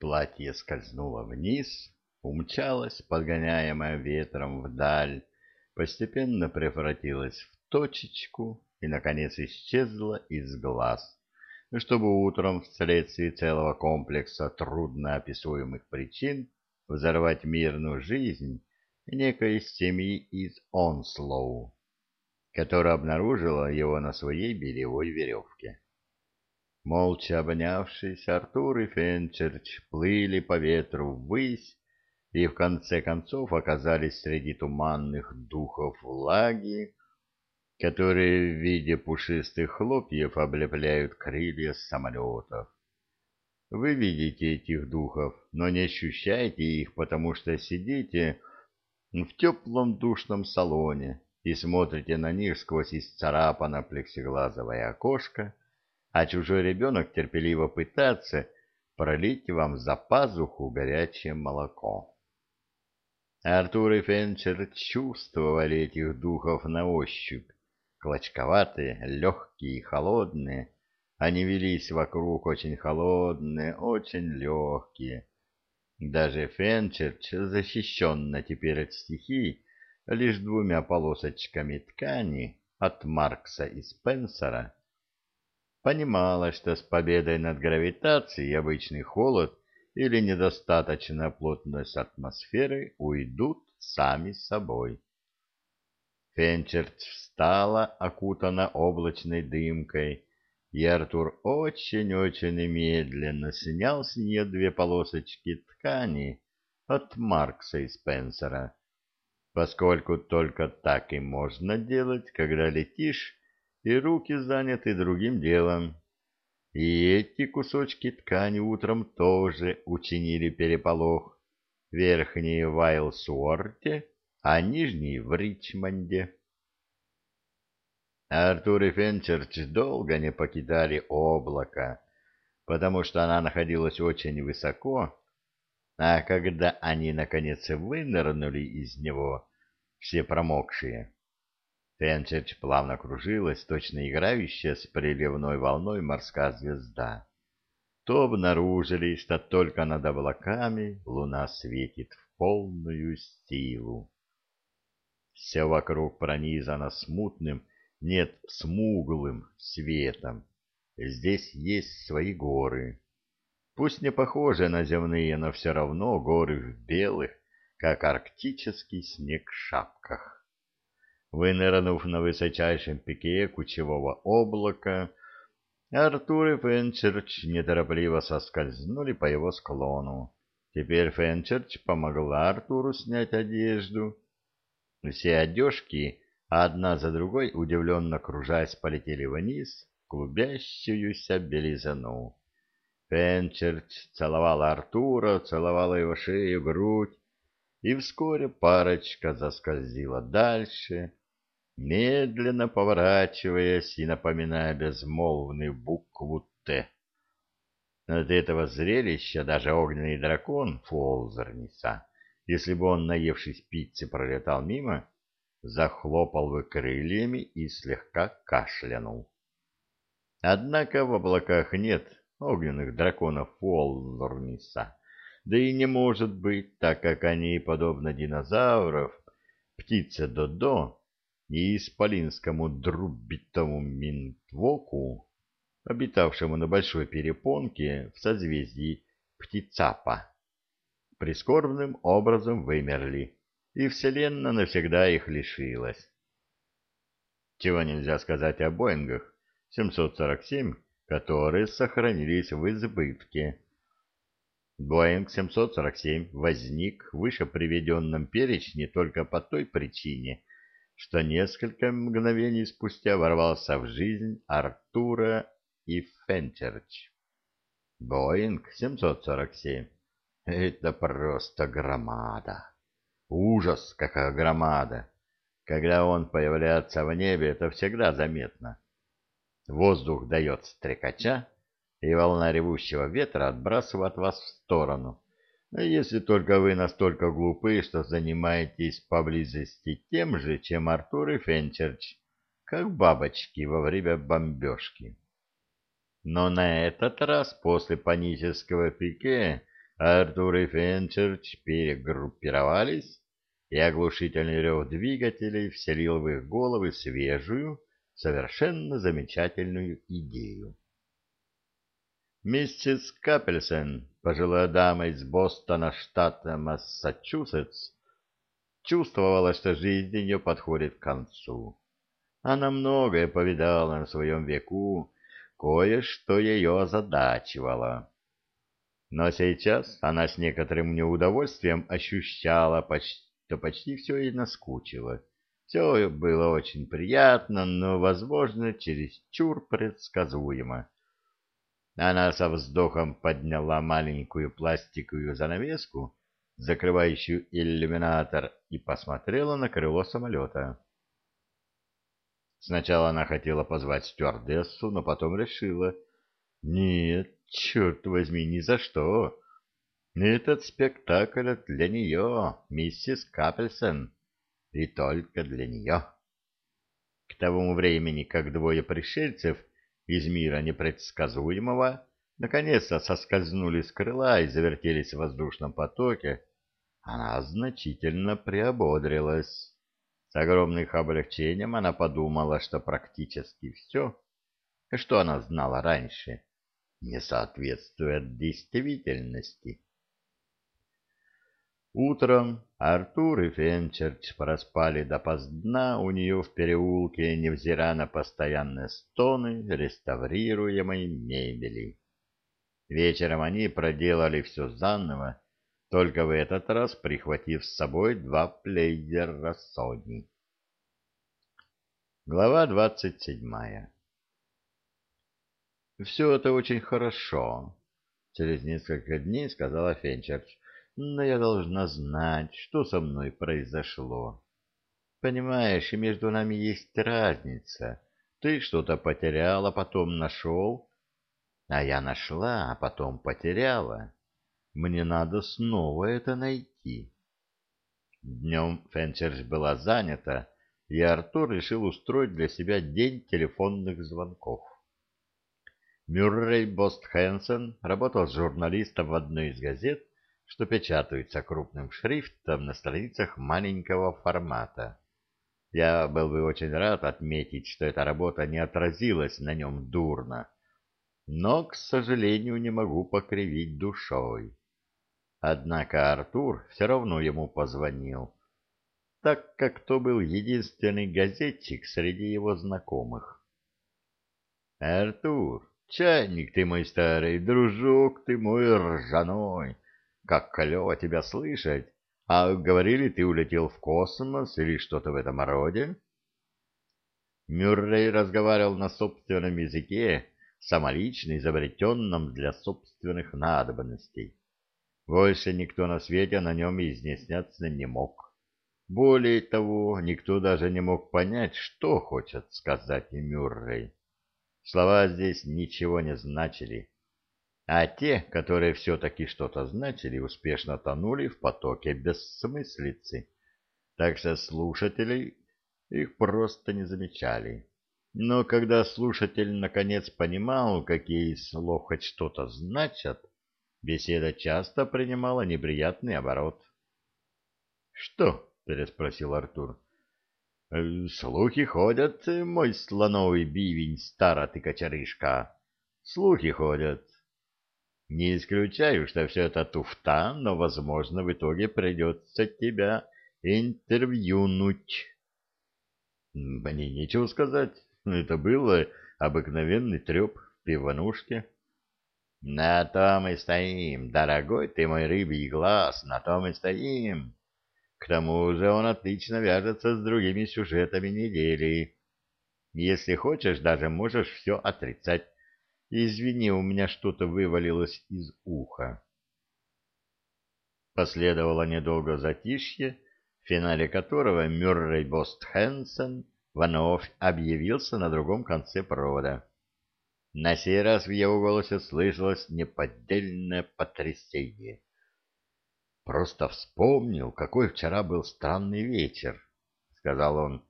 Платье скользнуло вниз, умчалось, подгоняемое ветром вдаль, постепенно превратилось в точечку и, наконец, исчезло из глаз, чтобы утром вследствие целого комплекса трудноописуемых причин взорвать мирную жизнь некой семьи из Онслоу, которая обнаружила его на своей белевой веревке. Молча обнявшись, Артур и Фенчерч плыли по ветру ввысь и в конце концов оказались среди туманных духов влаги, которые в виде пушистых хлопьев облепляют крылья самолетов. Вы видите этих духов, но не ощущаете их, потому что сидите в теплом душном салоне и смотрите на них сквозь исцарапанное плексиглазовое окошко, а чужой ребенок терпеливо пытается пролить вам за пазуху горячее молоко. Артур и Фенчер чувствовали этих духов на ощупь, клочковатые, легкие и холодные. Они велись вокруг очень холодные, очень легкие. Даже Фенчерч, защищенно теперь от стихий, лишь двумя полосочками ткани от Маркса и Спенсера, понимала, что с победой над гравитацией обычный холод или недостаточная плотность атмосферы уйдут сами собой. Фенчерт встала, окутана облачной дымкой, и Артур очень-очень медленно снял с нее две полосочки ткани от Маркса и Спенсера, поскольку только так и можно делать, когда летишь и руки заняты другим делом. И эти кусочки ткани утром тоже учинили переполох. Верхние в Айлсуорте, а нижние в Ричмонде. Артур и Фенчерч долго не покидали облако, потому что она находилась очень высоко, а когда они, наконец, вынырнули из него, все промокшие, Фенчерч плавно кружилась, точно играющая с приливной волной морская звезда. То обнаружили, что только над облаками луна светит в полную силу. Все вокруг пронизано смутным, нет, смуглым светом. Здесь есть свои горы. Пусть не похожие на земные, но все равно горы в белых, как арктический снег, шапках. Вынырнув на высочайшем пике кучевого облака, Артур и Фенчерч неторопливо соскользнули по его склону. Теперь Фенчерч помогла Артуру снять одежду. Все одежки, одна за другой, удивленно кружась, полетели вниз в клубящуюся белизну. Фенчерч целовала Артура, целовала его шею, грудь, и вскоре парочка заскользила дальше, медленно поворачиваясь и напоминая безмолвную букву «Т». От этого зрелища даже огненный дракон Фолзерниса, если бы он, наевшись пиццы, пролетал мимо, захлопал бы крыльями и слегка кашлянул. Однако в облаках нет огненных драконов Фолзерниса, да и не может быть, так как они, подобно динозавров, птицы Додо, и исполинскому друбитому Минтвоку, обитавшему на большой перепонке в созвездии Птицапа, прискорбным образом вымерли, и Вселенная навсегда их лишилась. Чего нельзя сказать о Боингах 747, которые сохранились в избытке. Боинг 747 возник в выше приведенном перечне только по той причине, что несколько мгновений спустя ворвался в жизнь Артура и Фенчерч. Боинг 747. Это просто громада. Ужас, какая громада. Когда он появляется в небе, это всегда заметно. Воздух дает стрекача, и волна ревущего ветра отбрасывает вас в сторону если только вы настолько глупы, что занимаетесь поблизости тем же, чем Артур и Фенчерч, как бабочки во время бомбежки. Но на этот раз после панического пике Артур и Фенчерч перегруппировались, и оглушительный рев двигателей вселил в их головы свежую, совершенно замечательную идею. Миссис Капельсен, пожилая дама из Бостона, штата Массачусетс, чувствовала, что жизнь ее подходит к концу. Она многое повидала на своем веку, кое-что ее озадачивало. Но сейчас она с некоторым неудовольствием ощущала, что почти все ей наскучило. Все было очень приятно, но, возможно, чересчур предсказуемо. Она со вздохом подняла маленькую пластиковую занавеску, закрывающую иллюминатор, и посмотрела на крыло самолета. Сначала она хотела позвать стюардессу, но потом решила, нет, черт возьми, ни за что. Этот спектакль для нее, миссис Капельсон, и только для нее. К тому времени, как двое пришельцев из мира непредсказуемого, наконец-то соскользнули с крыла и завертелись в воздушном потоке, она значительно приободрилась. С огромным облегчением она подумала, что практически все, что она знала раньше, не соответствует действительности. Утром Артур и Фенчерч проспали допоздна у нее в переулке, невзирая на постоянные стоны реставрируемой мебели. Вечером они проделали все заново, только в этот раз прихватив с собой два плейдера Sony. Глава двадцать седьмая «Все это очень хорошо», — через несколько дней сказала Фенчерч но я должна знать, что со мной произошло. Понимаешь, и между нами есть разница. Ты что-то потерял, а потом нашел, а я нашла, а потом потеряла. Мне надо снова это найти. Днем Фенчерс была занята, и Артур решил устроить для себя день телефонных звонков. Мюррей Бост Хэнсон работал журналистом в одной из газет что печатаются крупным шрифтом на страницах маленького формата. Я был бы очень рад отметить, что эта работа не отразилась на нем дурно, но, к сожалению, не могу покривить душой. Однако Артур все равно ему позвонил, так как то был единственный газетчик среди его знакомых. «Артур, чайник ты мой старый, дружок ты мой ржаной!» Как клево тебя слышать. А говорили, ты улетел в космос или что-то в этом роде? Мюррей разговаривал на собственном языке, самолично изобретенном для собственных надобностей. Больше никто на свете на нем изъясняться не мог. Более того, никто даже не мог понять, что хочет сказать Мюррей. Слова здесь ничего не значили а те, которые все-таки что-то значили, успешно тонули в потоке бессмыслицы, так что слушатели их просто не замечали. Но когда слушатель наконец понимал, какие из слов хоть что-то значат, беседа часто принимала неприятный оборот. — Что? — переспросил Артур. — Слухи ходят, мой слоновый бивень, стара ты кочерышка. Слухи ходят. Не исключаю, что все это туфта, но, возможно, в итоге придется тебя интервьюнуть. Мне нечего сказать. Это было обыкновенный треп в пивонушке. На том и стоим, дорогой ты мой рыбий глаз, на том и стоим. К тому же он отлично вяжется с другими сюжетами недели. Если хочешь, даже можешь все отрицать. Извини, у меня что-то вывалилось из уха. Последовало недолго затишье, в финале которого Мюррей Бост Хэнсон вновь объявился на другом конце провода. На сей раз в его голосе слышалось неподдельное потрясение. «Просто вспомнил, какой вчера был странный вечер», — сказал он.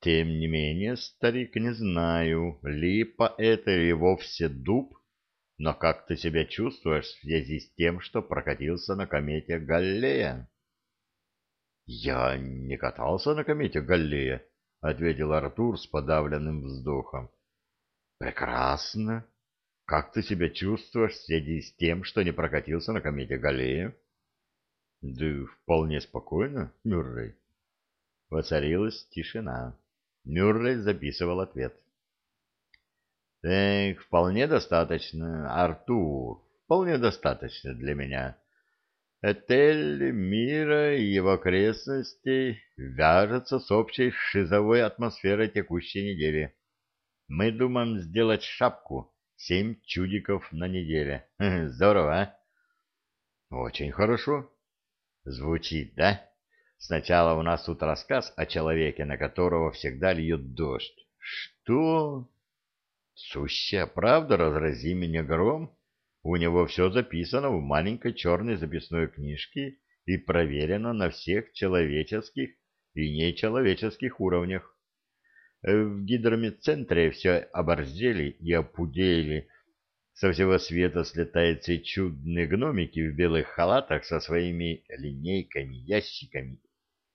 Тем не менее, старик, не знаю, липа это или вовсе дуб, Но как ты себя чувствуешь в связи с тем, что прокатился на комете Галлея? — Я не катался на комете Галлея, — ответил Артур с подавленным вздохом. — Прекрасно. Как ты себя чувствуешь в связи с тем, что не прокатился на комете Галлея? — Да вполне спокойно, Мюррей. Воцарилась тишина. Мюррей записывал ответ. — Так, вполне достаточно, Артур, вполне достаточно для меня. Отель мира и его окрестностей вяжется с общей шизовой атмосферой текущей недели. Мы думаем сделать шапку семь чудиков на неделе. Здорово, а? Очень хорошо. Звучит, да? Сначала у нас тут рассказ о человеке, на которого всегда льет дождь. Что? Сущая правда, разрази меня гром. У него все записано в маленькой черной записной книжке и проверено на всех человеческих и нечеловеческих уровнях. В гидромедцентре все оборзели и опудели. Со всего света слетаются чудные гномики в белых халатах со своими линейками, ящиками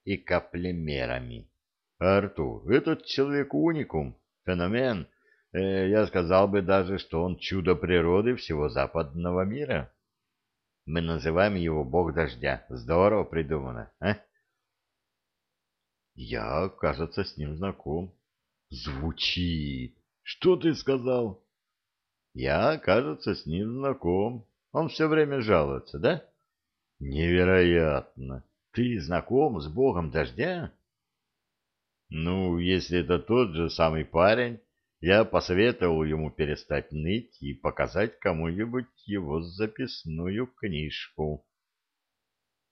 и каплемерами. Артур, этот человек уникум, феномен. Э, я сказал бы даже, что он чудо природы всего западного мира. Мы называем его бог дождя. Здорово придумано, а? Я, кажется, с ним знаком. Звучит. Что ты сказал? Я, кажется, с ним знаком. Он все время жалуется, да? Невероятно. Ты знаком с богом дождя? Ну, если это тот же самый парень, я посоветовал ему перестать ныть и показать кому-нибудь его записную книжку.